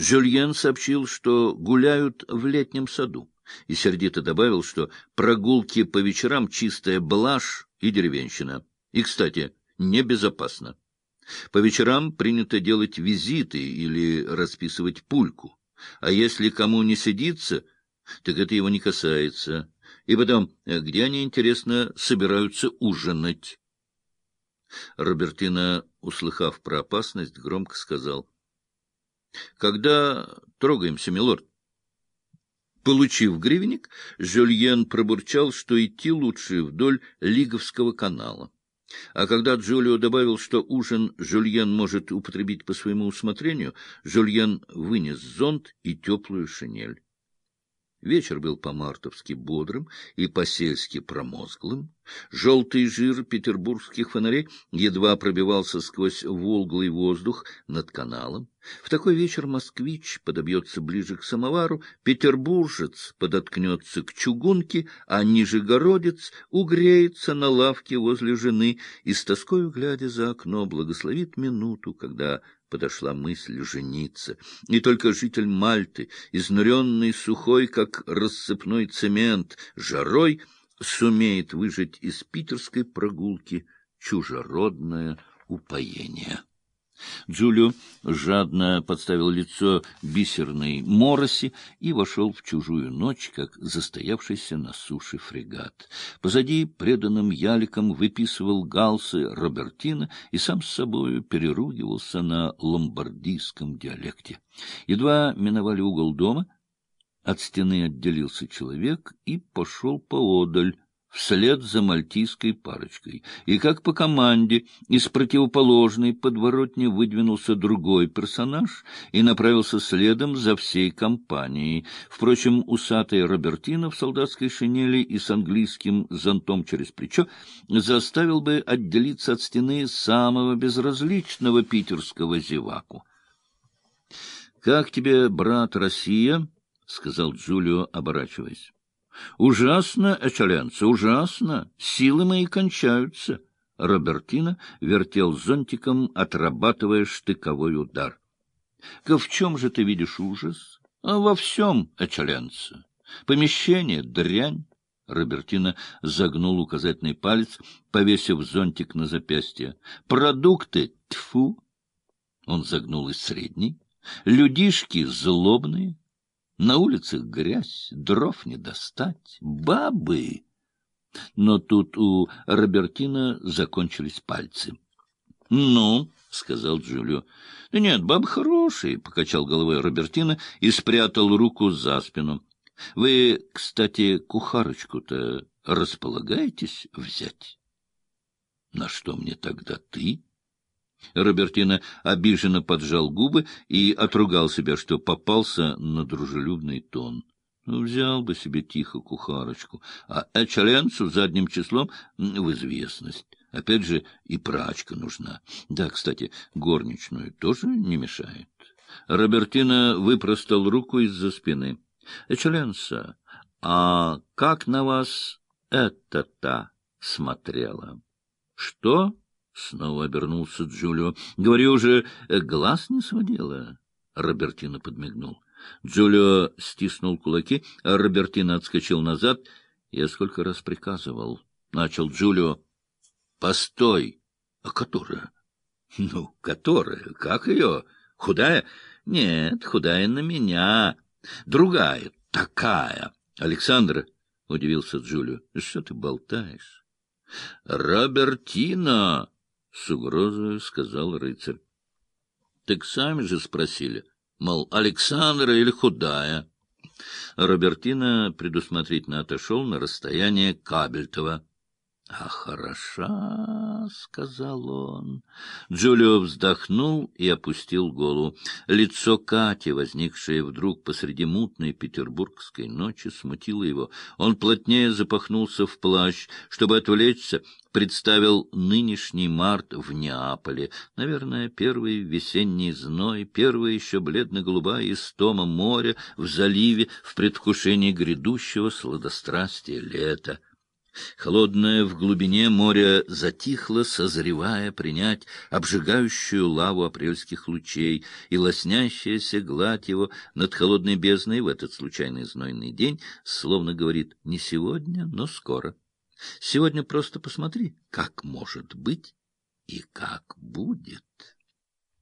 Жюльен сообщил, что гуляют в летнем саду, и сердито добавил, что прогулки по вечерам — чистая блажь и деревенщина. И, кстати, небезопасно. По вечерам принято делать визиты или расписывать пульку. А если кому не сидится, так это его не касается. И потом, где они, интересно, собираются ужинать? Робертина, услыхав про опасность, громко сказал. — Когда трогаемся, милорд? Получив гривенник, Жюльен пробурчал, что идти лучше вдоль Лиговского канала. А когда Джулио добавил, что ужин Жюльен может употребить по своему усмотрению, Жюльен вынес зонт и теплую шинель. Вечер был по-мартовски бодрым и по-сельски промозглым. Желтый жир петербургских фонарей едва пробивался сквозь волглый воздух над каналом. В такой вечер москвич подобьется ближе к самовару, петербуржец подоткнется к чугунке, а нижегородец угреется на лавке возле жены и с тоскою, глядя за окно, благословит минуту, когда подошла мысль жениться, и только житель Мальты, изнуренный сухой, как рассыпной цемент, жарой, сумеет выжать из питерской прогулки чужеродное упоение. Джулио жадно подставил лицо бисерной мороси и вошел в чужую ночь, как застоявшийся на суше фрегат. Позади преданным яликом выписывал галсы Робертина и сам с собою переругивался на ломбардийском диалекте. Едва миновали угол дома, от стены отделился человек и пошел поодаль, вслед за мальтийской парочкой. И как по команде из противоположной подворотни выдвинулся другой персонаж и направился следом за всей компанией. Впрочем, усатый Робертино в солдатской шинели и с английским зонтом через плечо заставил бы отделиться от стены самого безразличного питерского зеваку. — Как тебе, брат, Россия? — сказал Джулио, оборачиваясь. — Ужасно, Эчаленца, ужасно. Силы мои кончаются. Робертина вертел зонтиком, отрабатывая штыковой удар. — В чем же ты видишь ужас? — А во всем, Эчаленца. Помещение — дрянь. Робертина загнул указательный палец, повесив зонтик на запястье. «Продукты — тьфу!» Он загнул и средний. «Людишки злобные, на улицах грязь, дров не достать, бабы. Но тут у Робертина закончились пальцы. — Ну, — сказал Джулио. — Да нет, бабы хорошие, — покачал головой Робертина и спрятал руку за спину. — Вы, кстати, кухарочку-то располагаетесь взять? — На что мне тогда ты? Робертина обиженно поджал губы и отругал себя, что попался на дружелюбный тон. Ну, взял бы себе тихо кухарочку, а Эчаленцу задним числом в известность. Опять же, и прачка нужна. Да, кстати, горничную тоже не мешает. Робертина выпростал руку из-за спины. — Эчаленца, а как на вас это-то смотрела? — Что? Снова обернулся Джулио. — Говорю же, глаз не сводила. Робертино подмигнул. Джулио стиснул кулаки, а Робертино отскочил назад. — Я сколько раз приказывал. Начал Джулио. — Постой. — А которая? — Ну, которая? Как ее? Худая? — Нет, худая на меня. Другая, такая. — Александра, — удивился Джулио, — что ты болтаешь? — Робертино! — с угрозой сказал рыцарь. — Так сами же спросили, мол, Александра или худая. Робертина предусмотрительно отошел на расстояние Кабельтова. — А хороша, — сказал он. Джулио вздохнул и опустил голову. Лицо Кати, возникшее вдруг посреди мутной петербургской ночи, смутило его. Он плотнее запахнулся в плащ, чтобы отвлечься, представил нынешний март в Неаполе. Наверное, первый весенний зной, первая еще бледно-голубая истома моря в заливе в предвкушении грядущего сладострастия лета. Холодное в глубине моря затихло, созревая принять обжигающую лаву апрельских лучей, и лоснящаяся гладь его над холодной бездной в этот случайный знойный день словно говорит «не сегодня, но скоро». Сегодня просто посмотри, как может быть и как будет.